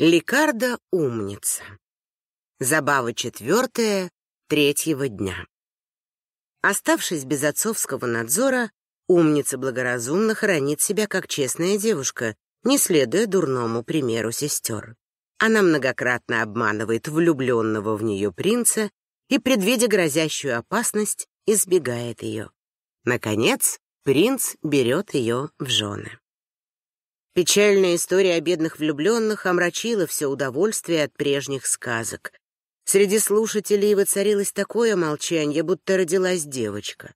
Ликарда умница. Забава четвертая третьего дня. Оставшись без отцовского надзора, умница благоразумно хранит себя как честная девушка, не следуя дурному примеру сестер. Она многократно обманывает влюбленного в нее принца и, предвидя грозящую опасность, избегает ее. Наконец, принц берет ее в жены. Печальная история о бедных влюбленных омрачила все удовольствие от прежних сказок. Среди слушателей воцарилось такое молчание, будто родилась девочка.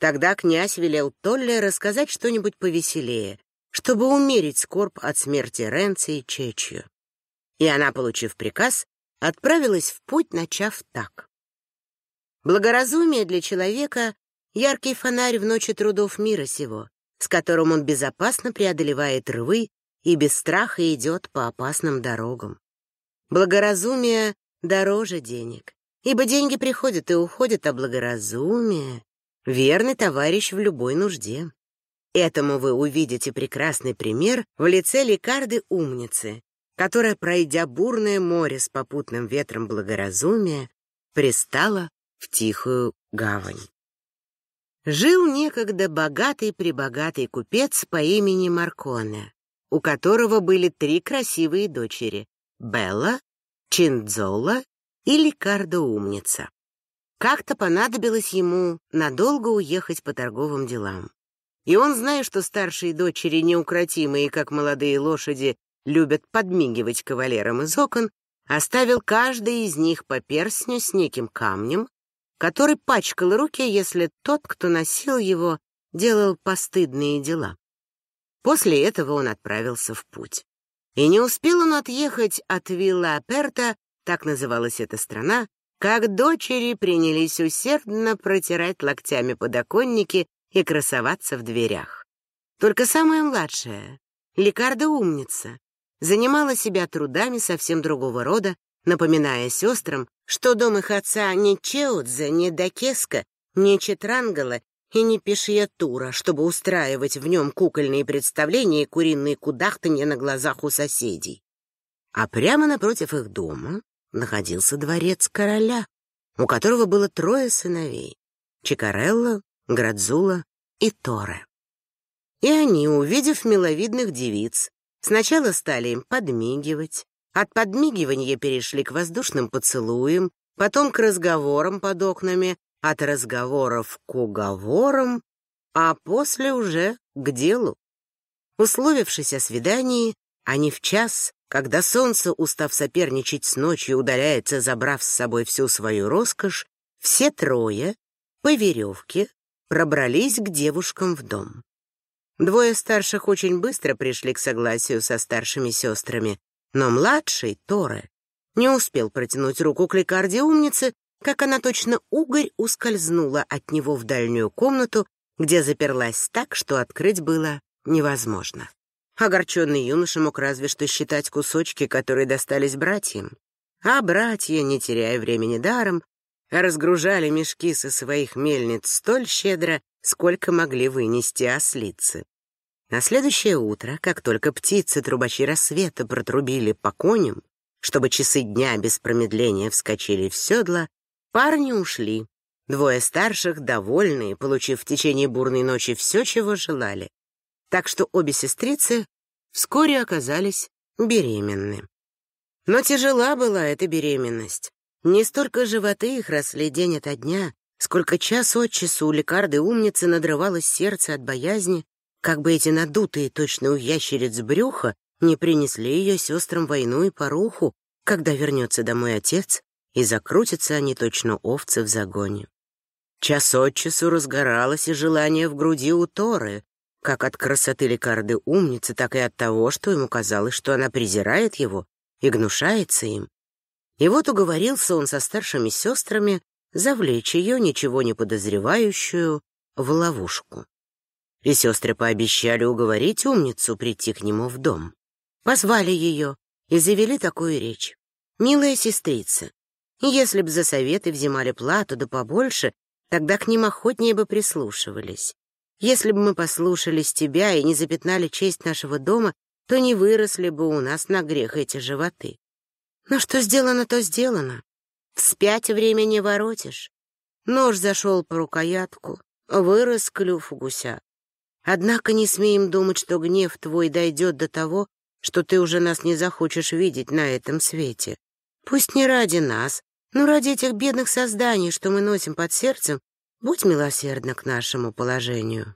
Тогда князь велел Толле рассказать что-нибудь повеселее, чтобы умерить скорбь от смерти Ренци и Чечью. И она, получив приказ, отправилась в путь, начав так. Благоразумие для человека — яркий фонарь в ночи трудов мира сего, с которым он безопасно преодолевает рвы и без страха идет по опасным дорогам. Благоразумие дороже денег, ибо деньги приходят и уходят, а благоразумие — верный товарищ в любой нужде. Этому вы увидите прекрасный пример в лице лекарды-умницы, которая, пройдя бурное море с попутным ветром благоразумия, пристала в тихую гавань. Жил некогда богатый-пребогатый купец по имени Марконе, у которого были три красивые дочери — Белла, Чиндзола и Ликардо-умница. Как-то понадобилось ему надолго уехать по торговым делам. И он, зная, что старшие дочери, неукротимые, как молодые лошади, любят подмигивать кавалерам из окон, оставил каждый из них по перстню с неким камнем, который пачкал руки, если тот, кто носил его, делал постыдные дела. После этого он отправился в путь. И не успел он отъехать от Вилла Аперта, так называлась эта страна, как дочери принялись усердно протирать локтями подоконники и красоваться в дверях. Только самая младшая, Лекарда умница, занимала себя трудами совсем другого рода, напоминая сестрам, что дом их отца не Чеудзе, не Дакеска, не Четрангала и не Пешьятура, чтобы устраивать в нем кукольные представления и куриные кудахтанья на глазах у соседей. А прямо напротив их дома находился дворец короля, у которого было трое сыновей — Чикарелло, Градзула и Торе. И они, увидев миловидных девиц, сначала стали им подмигивать, от подмигивания перешли к воздушным поцелуям, потом к разговорам под окнами, от разговоров к уговорам, а после уже к делу. Условившись о свидании, они в час, когда солнце, устав соперничать с ночью, удаляется, забрав с собой всю свою роскошь, все трое по веревке пробрались к девушкам в дом. Двое старших очень быстро пришли к согласию со старшими сестрами, но младший, Торе, не успел протянуть руку к лекарде умницы, как она точно угорь ускользнула от него в дальнюю комнату, где заперлась так, что открыть было невозможно. Огорченный юноша мог разве что считать кусочки, которые достались братьям. А братья, не теряя времени даром, разгружали мешки со своих мельниц столь щедро, сколько могли вынести ослицы. На следующее утро, как только птицы-трубачи рассвета протрубили по коням, чтобы часы дня без промедления вскочили в седла, парни ушли. Двое старших, довольные, получив в течение бурной ночи все, чего желали. Так что обе сестрицы вскоре оказались беременны. Но тяжела была эта беременность. Не столько животы их росли день ото дня, сколько час от часу у лекарды умницы надрывалось сердце от боязни, как бы эти надутые, точно у ящериц брюха, не принесли ее сестрам войну и поруху, когда вернется домой отец, и закрутятся они точно овцы в загоне. Час от часу разгоралось и желание в груди у Торы, как от красоты лекарды умницы, так и от того, что ему казалось, что она презирает его и гнушается им. И вот уговорился он со старшими сестрами завлечь ее, ничего не подозревающую, в ловушку и сестры пообещали уговорить умницу прийти к нему в дом. Позвали ее, и завели такую речь. «Милая сестрица, если б за советы взимали плату да побольше, тогда к ним охотнее бы прислушивались. Если бы мы послушались тебя и не запятнали честь нашего дома, то не выросли бы у нас на грех эти животы. Но что сделано, то сделано. Вспять время не воротишь. Нож зашел по рукоятку, вырос клюв у гуся. Однако не смеем думать, что гнев твой дойдет до того, что ты уже нас не захочешь видеть на этом свете. Пусть не ради нас, но ради этих бедных созданий, что мы носим под сердцем, будь милосердна к нашему положению.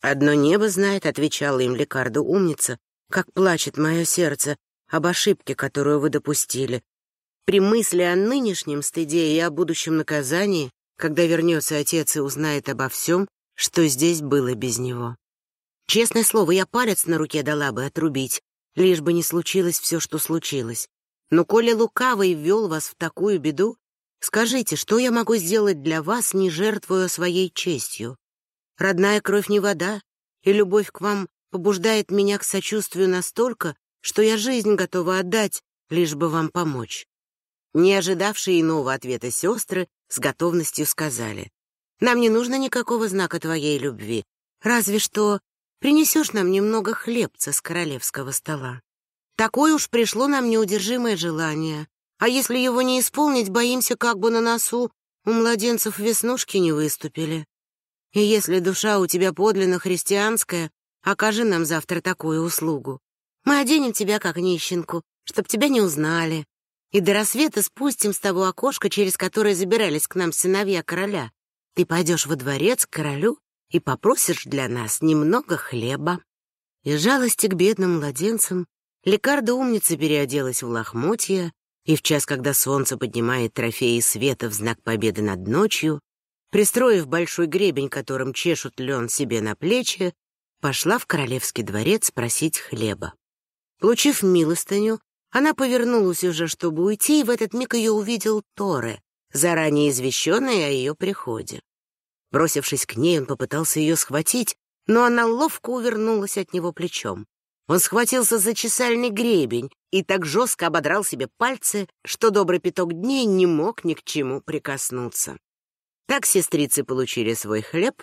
Одно небо знает, — отвечала им лекарда умница, — как плачет мое сердце об ошибке, которую вы допустили. При мысли о нынешнем стыде и о будущем наказании, когда вернется отец и узнает обо всем, что здесь было без него. Честное слово, я палец на руке дала бы отрубить, лишь бы не случилось все, что случилось. Но коли лукавый ввел вас в такую беду, скажите, что я могу сделать для вас, не жертвуя своей честью? Родная кровь не вода, и любовь к вам побуждает меня к сочувствию настолько, что я жизнь готова отдать, лишь бы вам помочь. Не ожидавшие иного ответа сестры с готовностью сказали, «Нам не нужно никакого знака твоей любви, разве что принесешь нам немного хлебца с королевского стола. Такое уж пришло нам неудержимое желание, а если его не исполнить, боимся, как бы на носу у младенцев веснушки не выступили. И если душа у тебя подлинно христианская, окажи нам завтра такую услугу. Мы оденем тебя как нищенку, чтоб тебя не узнали, и до рассвета спустим с того окошка, через которое забирались к нам сыновья короля. Ты пойдешь во дворец к королю и попросишь для нас немного хлеба. Из жалости к бедным младенцам лекарда умница переоделась в лохмотья, и в час, когда солнце поднимает трофеи света в знак победы над ночью, пристроив большой гребень, которым чешут лен себе на плечи, пошла в королевский дворец просить хлеба. Получив милостыню, она повернулась уже, чтобы уйти, и в этот миг ее увидел Торе, заранее извещенный о ее приходе. Бросившись к ней, он попытался ее схватить, но она ловко увернулась от него плечом. Он схватился за чесальный гребень и так жестко ободрал себе пальцы, что добрый пяток дней не мог ни к чему прикоснуться. Так сестрицы получили свой хлеб,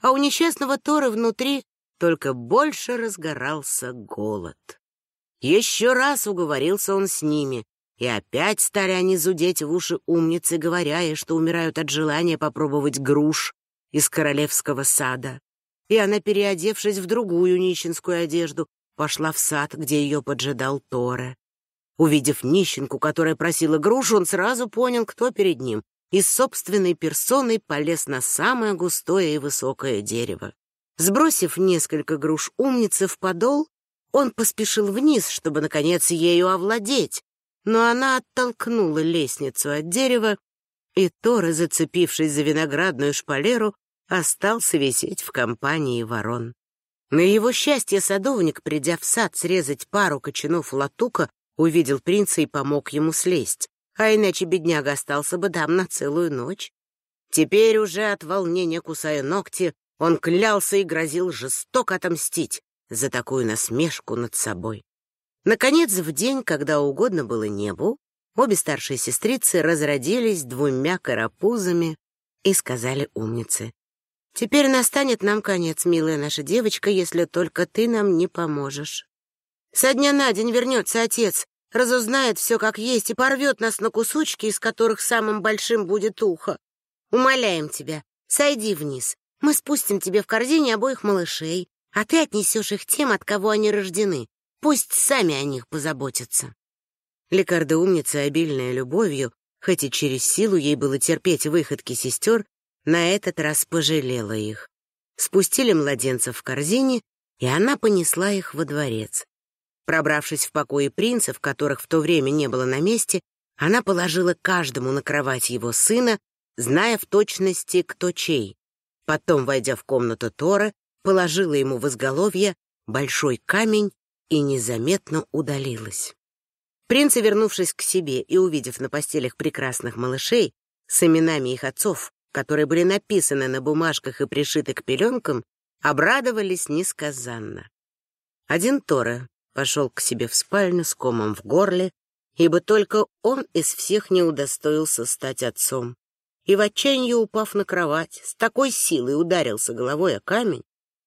а у несчастного Торы внутри только больше разгорался голод. Еще раз уговорился он с ними, и опять стали они зудеть в уши умницы, говоря ей, что умирают от желания попробовать груш из королевского сада. И она, переодевшись в другую нищенскую одежду, пошла в сад, где ее поджидал Торе. Увидев нищенку, которая просила груш, он сразу понял, кто перед ним, и с собственной персоной полез на самое густое и высокое дерево. Сбросив несколько груш умницы в подол, он поспешил вниз, чтобы, наконец, ею овладеть, но она оттолкнула лестницу от дерева, и Тора, зацепившись за виноградную шпалеру, остался висеть в компании ворон. На его счастье садовник, придя в сад срезать пару кочанов латука, увидел принца и помог ему слезть, а иначе бедняга остался бы там на целую ночь. Теперь уже от волнения кусая ногти, он клялся и грозил жестоко отомстить, за такую насмешку над собой. Наконец, в день, когда угодно было небу, обе старшие сестрицы разродились двумя карапузами и сказали умнице. «Теперь настанет нам конец, милая наша девочка, если только ты нам не поможешь. Со дня на день вернется отец, разузнает все как есть и порвет нас на кусочки, из которых самым большим будет ухо. Умоляем тебя, сойди вниз, мы спустим тебе в корзине обоих малышей, а ты отнесешь их тем, от кого они рождены. Пусть сами о них позаботятся. Лекарда умница, обильная любовью, хоть и через силу ей было терпеть выходки сестер, на этот раз пожалела их. Спустили младенцев в корзине, и она понесла их во дворец. Пробравшись в покои принцев, которых в то время не было на месте, она положила каждому на кровать его сына, зная в точности, кто чей. Потом, войдя в комнату Тора, положила ему в изголовье большой камень и незаметно удалилась. Принцы, вернувшись к себе и увидев на постелях прекрасных малышей с именами их отцов, которые были написаны на бумажках и пришиты к пеленкам, обрадовались несказанно. Один Тора пошел к себе в спальню с комом в горле, ибо только он из всех не удостоился стать отцом. И в отчаянии, упав на кровать, с такой силой ударился головой о камень,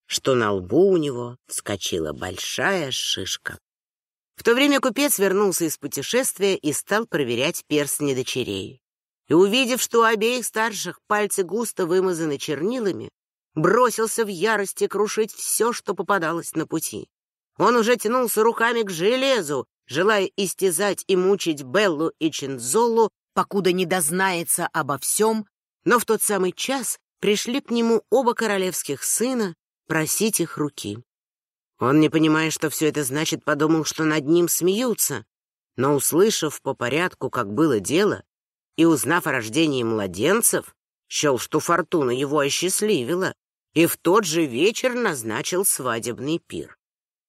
что на лбу у него вскочила большая шишка. В то время купец вернулся из путешествия и стал проверять перстни дочерей. И, увидев, что у обеих старших пальцы густо вымазаны чернилами, бросился в ярости крушить все, что попадалось на пути. Он уже тянулся руками к железу, желая истязать и мучить Беллу и Чинзолу, покуда не дознается обо всем, но в тот самый час пришли к нему оба королевских сына просить их руки. Он, не понимая, что все это значит, подумал, что над ним смеются, но, услышав по порядку, как было дело, и узнав о рождении младенцев, счел, что фортуна его осчастливила, и в тот же вечер назначил свадебный пир.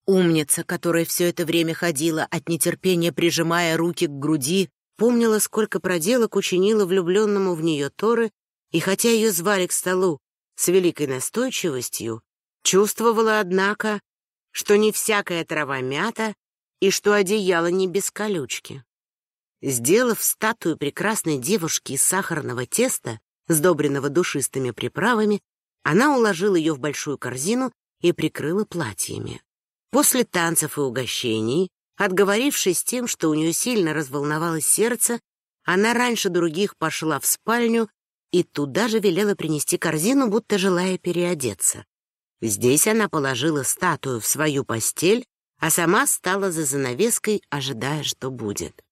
Умница, которая все это время ходила, от нетерпения прижимая руки к груди, помнила, сколько проделок учинила влюбленному в нее Торы, и хотя ее звали к столу с великой настойчивостью, чувствовала, однако, что не всякая трава мята и что одеяло не без колючки. Сделав статую прекрасной девушки из сахарного теста, сдобренного душистыми приправами, она уложила ее в большую корзину и прикрыла платьями. После танцев и угощений, отговорившись тем, что у нее сильно разволновалось сердце, она раньше других пошла в спальню и туда же велела принести корзину, будто желая переодеться. Здесь она положила статую в свою постель, а сама стала за занавеской, ожидая, что будет.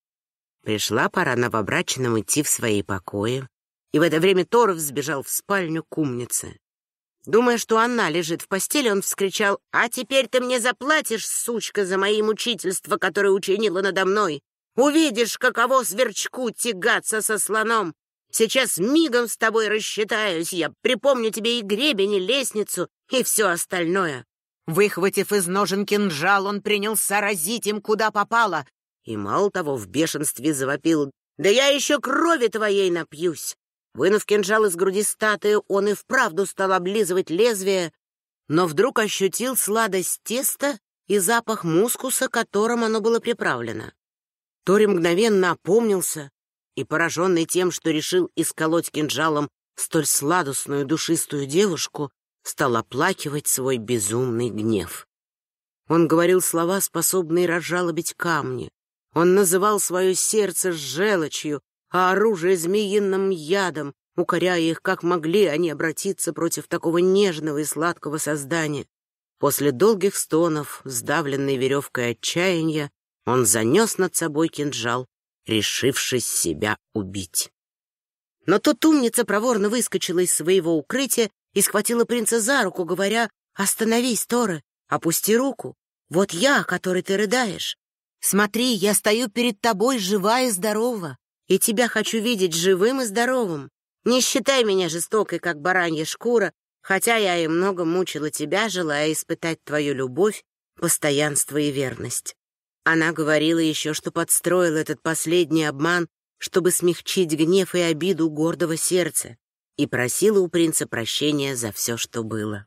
Пришла пора новобрачным идти в свои покои, и в это время Торов сбежал в спальню к умнице. Думая, что она лежит в постели, он вскричал, «А теперь ты мне заплатишь, сучка, за мои мучительства, которые учинила надо мной. Увидишь, каково сверчку тягаться со слоном. Сейчас мигом с тобой рассчитаюсь, я припомню тебе и гребень, и лестницу, и все остальное». Выхватив из ножен кинжал, он принялся разить им куда попало. И мало того, в бешенстве завопил, «Да я еще крови твоей напьюсь!» Вынув кинжал из груди статуи, он и вправду стал облизывать лезвие, но вдруг ощутил сладость теста и запах мускуса, которым оно было приправлено. Тори мгновенно опомнился и, пораженный тем, что решил исколоть кинжалом столь сладостную душистую девушку, стал оплакивать свой безумный гнев. Он говорил слова, способные разжалобить камни. Он называл свое сердце желчью, а оружие змеиным ядом, укоряя их, как могли они обратиться против такого нежного и сладкого создания. После долгих стонов, сдавленной веревкой отчаяния, он занес над собой кинжал, решившись себя убить. Но тут умница проворно выскочила из своего укрытия и схватила принца за руку, говоря, «Остановись, Торы, опусти руку. Вот я, который ты рыдаешь. Смотри, я стою перед тобой жива и здорова и тебя хочу видеть живым и здоровым. Не считай меня жестокой, как баранья шкура, хотя я и много мучила тебя, желая испытать твою любовь, постоянство и верность». Она говорила еще, что подстроил этот последний обман, чтобы смягчить гнев и обиду гордого сердца, и просила у принца прощения за все, что было.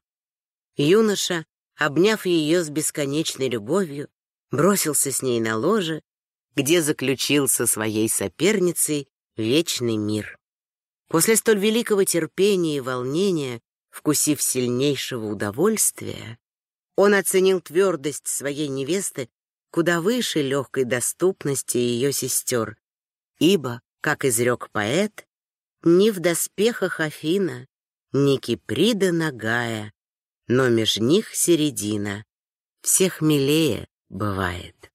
Юноша, обняв ее с бесконечной любовью, бросился с ней на ложе где заключил со своей соперницей вечный мир. После столь великого терпения и волнения, вкусив сильнейшего удовольствия, он оценил твердость своей невесты куда выше легкой доступности ее сестер, ибо, как изрек поэт, ни в доспехах Афина, ни Киприда Нагая, но меж них середина, всех милее бывает.